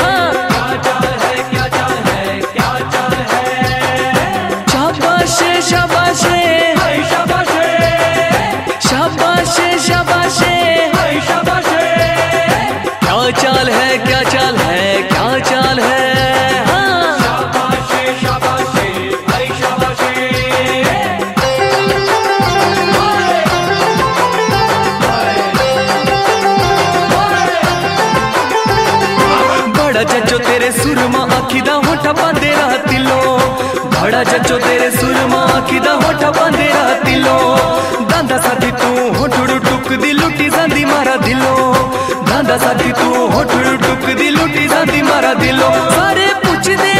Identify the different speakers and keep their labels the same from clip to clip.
Speaker 1: हाँ। शाबाशे शाबाशे। भाड़ा जचो तेरे सुर मां आखी दा होठा बांधे राती लो भाड़ा जचो तेरे सुर मां आखी दा होठा बांधे राती लो दांदा साथी तू होठड़ू टुक दी लुटी जांदी मारा दिलो दांदा साथी तू होठड़ू टुक दी लुटी जांदी मारा दिलो सारे पूछदे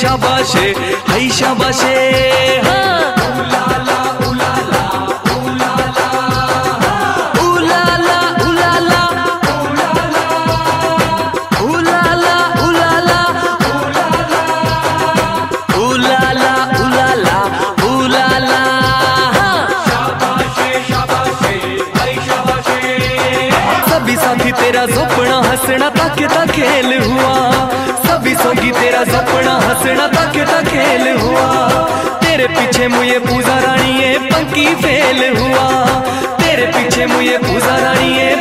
Speaker 1: शाबाशे हई शाबाशे। सभी तेरा सपना हंसना तक ता खेल हुआ। तेरा सपना हंसना तक का खेल हुआ। तेरे पीछे मुझे पूजा रानी है पंकी फेल हुआ। तेरे पीछे मुझे पूजा रानी है